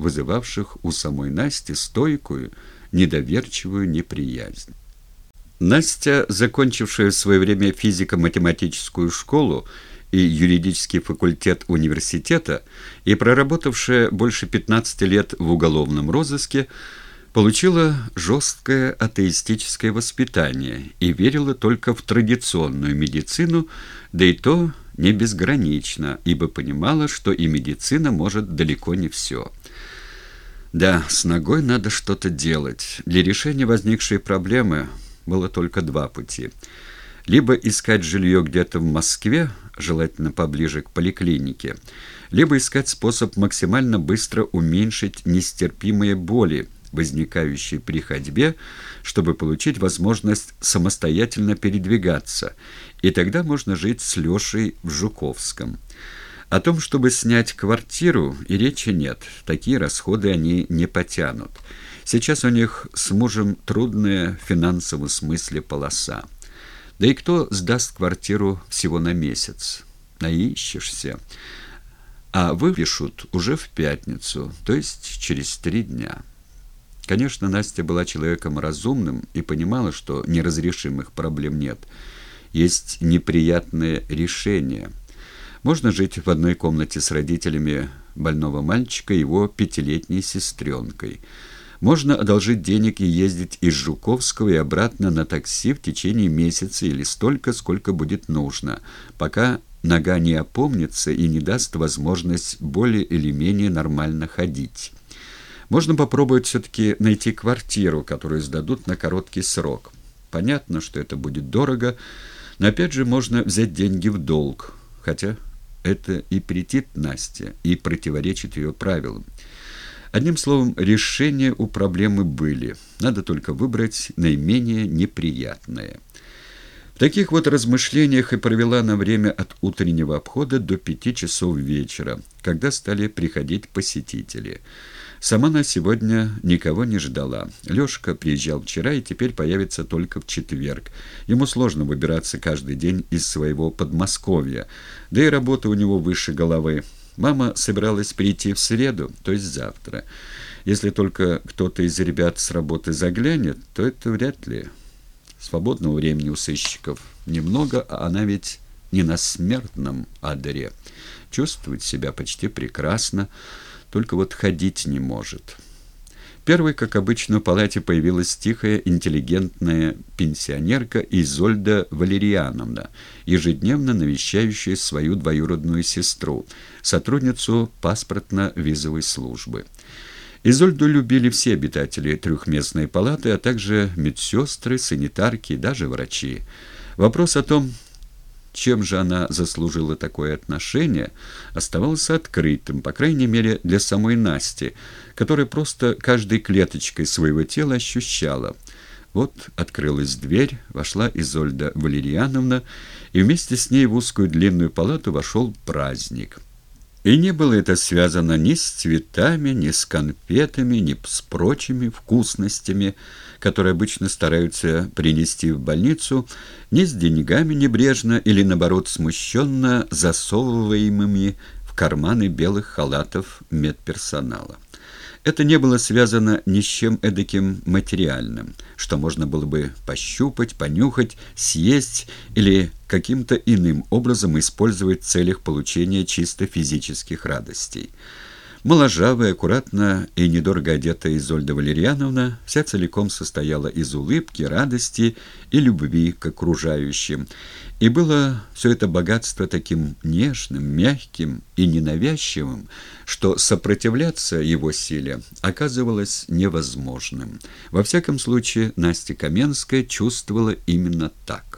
вызывавших у самой Насти стойкую, недоверчивую неприязнь. Настя, закончившая в свое время физико-математическую школу и юридический факультет университета и проработавшая больше 15 лет в уголовном розыске, получила жесткое атеистическое воспитание и верила только в традиционную медицину, да и то не безгранично, ибо понимала, что и медицина может далеко не все. Да, с ногой надо что-то делать. Для решения возникшей проблемы было только два пути. Либо искать жилье где-то в Москве, желательно поближе к поликлинике, либо искать способ максимально быстро уменьшить нестерпимые боли, возникающие при ходьбе, чтобы получить возможность самостоятельно передвигаться, и тогда можно жить с Лешей в Жуковском. О том, чтобы снять квартиру, и речи нет, такие расходы они не потянут. Сейчас у них с мужем трудная в финансовом смысле полоса. Да и кто сдаст квартиру всего на месяц? Наищешься. А выпишут уже в пятницу, то есть через три дня. Конечно, Настя была человеком разумным и понимала, что неразрешимых проблем нет. Есть неприятные решения. Можно жить в одной комнате с родителями больного мальчика и его пятилетней сестренкой – можно одолжить денег и ездить из Жуковского и обратно на такси в течение месяца или столько, сколько будет нужно, пока нога не опомнится и не даст возможность более или менее нормально ходить. Можно попробовать все-таки найти квартиру, которую сдадут на короткий срок. Понятно, что это будет дорого, но опять же можно взять деньги в долг, хотя это и претит Насте, и противоречит ее правилам. Одним словом, решения у проблемы были. Надо только выбрать наименее неприятное. В таких вот размышлениях и провела на время от утреннего обхода до пяти часов вечера, когда стали приходить посетители. Сама она сегодня никого не ждала. Лёшка приезжал вчера и теперь появится только в четверг. Ему сложно выбираться каждый день из своего Подмосковья, да и работа у него выше головы. Мама собиралась прийти в среду, то есть завтра. Если только кто-то из ребят с работы заглянет, то это вряд ли. Свободного времени у сыщиков немного, а она ведь не на смертном одре. Чувствует себя почти прекрасно, только вот ходить не может». Первой, как обычно, в палате появилась тихая, интеллигентная пенсионерка Изольда Валериановна, ежедневно навещающая свою двоюродную сестру, сотрудницу паспортно-визовой службы. Изольду любили все обитатели трехместной палаты, а также медсестры, санитарки и даже врачи. Вопрос о том, чем же она заслужила такое отношение, оставался открытым, по крайней мере, для самой Насти, которая просто каждой клеточкой своего тела ощущала. Вот открылась дверь, вошла Изольда Валерьяновна, и вместе с ней в узкую длинную палату вошел праздник — и не было это связано ни с цветами, ни с конфетами, ни с прочими вкусностями, которые обычно стараются принести в больницу, ни с деньгами небрежно или, наоборот, смущенно засовываемыми в карманы белых халатов медперсонала. Это не было связано ни с чем эдаким материальным, что можно было бы пощупать, понюхать, съесть или каким-то иным образом использовать в целях получения чисто физических радостей. Моложавая, аккуратно и недорого одетая Изольда Валерьяновна вся целиком состояла из улыбки, радости и любви к окружающим. И было все это богатство таким нежным, мягким и ненавязчивым, что сопротивляться его силе оказывалось невозможным. Во всяком случае, Настя Каменская чувствовала именно так.